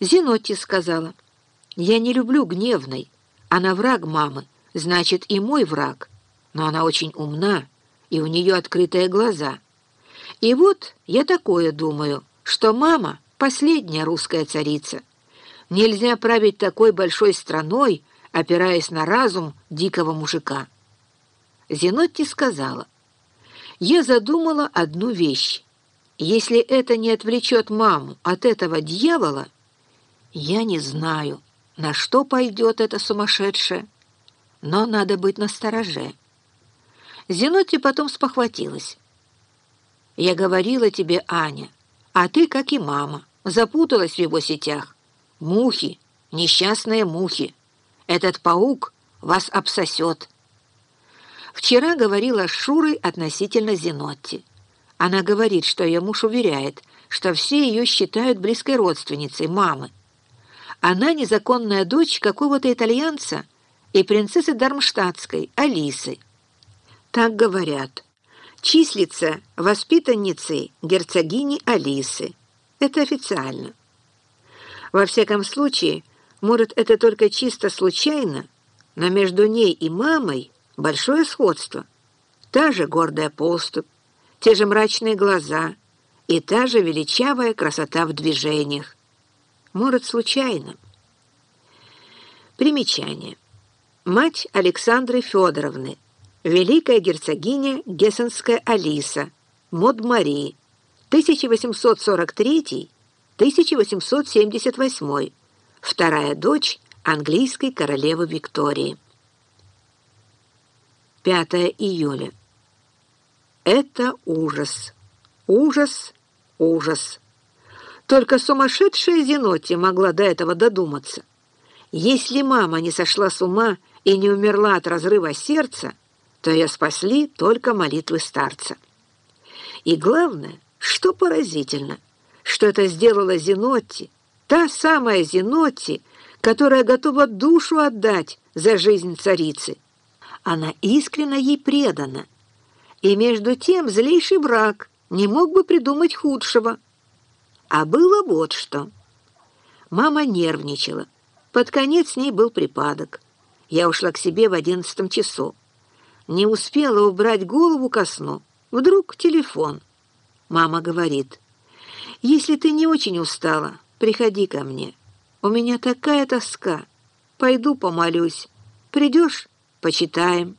Зинотти сказала, «Я не люблю гневной. Она враг мамы, значит, и мой враг. Но она очень умна, и у нее открытые глаза. И вот я такое думаю, что мама — последняя русская царица. Нельзя править такой большой страной, опираясь на разум дикого мужика». Зинотти сказала, «Я задумала одну вещь. Если это не отвлечет маму от этого дьявола, я не знаю, на что пойдет эта сумасшедшая, но надо быть настороже. Зенотти потом спохватилась. «Я говорила тебе, Аня, а ты, как и мама, запуталась в его сетях. Мухи, несчастные мухи. Этот паук вас обсосет». Вчера говорила с Шурой относительно Зенотти. Она говорит, что ее муж уверяет, что все ее считают близкой родственницей мамы. Она незаконная дочь какого-то итальянца и принцессы Дармштадтской, Алисы. Так говорят. Числится воспитанницей герцогини Алисы. Это официально. Во всяком случае, может, это только чисто случайно, но между ней и мамой большое сходство. Та же гордая поступь, те же мрачные глаза и та же величавая красота в движениях может, случайно. Примечание. Мать Александры Федоровны, великая герцогиня Гессенская Алиса, Мод Марии, 1843-1878, вторая дочь английской королевы Виктории. 5 июля. Это ужас. Ужас, ужас. Только сумасшедшая Зенотти могла до этого додуматься. Если мама не сошла с ума и не умерла от разрыва сердца, то ее спасли только молитвы старца. И главное, что поразительно, что это сделала Зенотти, та самая Зенотти, которая готова душу отдать за жизнь царицы. Она искренне ей предана. И между тем злейший брак не мог бы придумать худшего – а было вот что. Мама нервничала. Под конец с ней был припадок. Я ушла к себе в одиннадцатом часу. Не успела убрать голову ко сну. Вдруг телефон. Мама говорит, «Если ты не очень устала, приходи ко мне. У меня такая тоска. Пойду помолюсь. Придешь? Почитаем».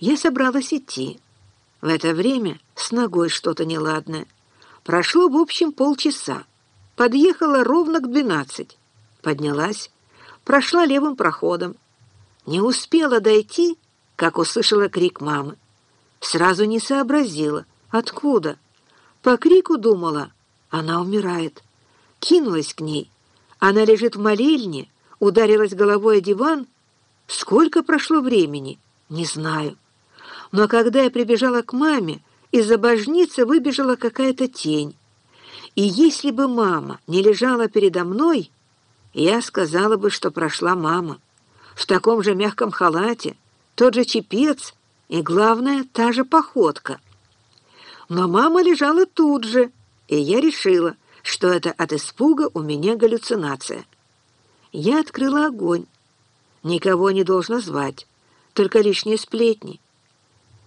Я собралась идти. В это время с ногой что-то неладное. Прошло, в общем, полчаса. Подъехала ровно к двенадцать. Поднялась, прошла левым проходом. Не успела дойти, как услышала крик мамы. Сразу не сообразила, откуда. По крику думала, она умирает. Кинулась к ней. Она лежит в молельне, ударилась головой о диван. Сколько прошло времени, не знаю. Но когда я прибежала к маме, из-за божницы выбежала какая-то тень. И если бы мама не лежала передо мной, я сказала бы, что прошла мама. В таком же мягком халате, тот же чепец и, главное, та же походка. Но мама лежала тут же, и я решила, что это от испуга у меня галлюцинация. Я открыла огонь. Никого не должна звать, только лишние сплетни.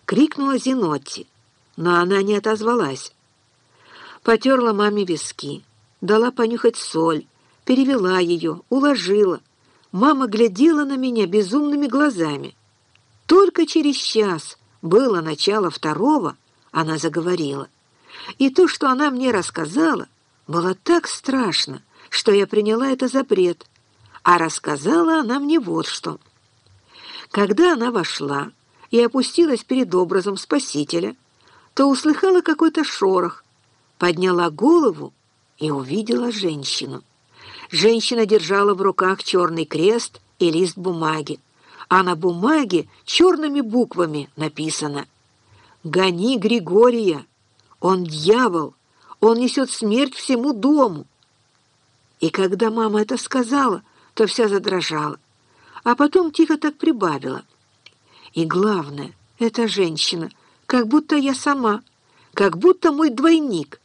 Крикнула Зинотти но она не отозвалась. Потерла маме виски, дала понюхать соль, перевела ее, уложила. Мама глядела на меня безумными глазами. Только через час было начало второго, она заговорила. И то, что она мне рассказала, было так страшно, что я приняла это за бред. А рассказала она мне вот что. Когда она вошла и опустилась перед образом Спасителя, то услыхала какой-то шорох, подняла голову и увидела женщину. Женщина держала в руках черный крест и лист бумаги, а на бумаге черными буквами написано «Гони Григория! Он дьявол! Он несет смерть всему дому!» И когда мама это сказала, то вся задрожала, а потом тихо так прибавила. И главное, эта женщина — как будто я сама, как будто мой двойник,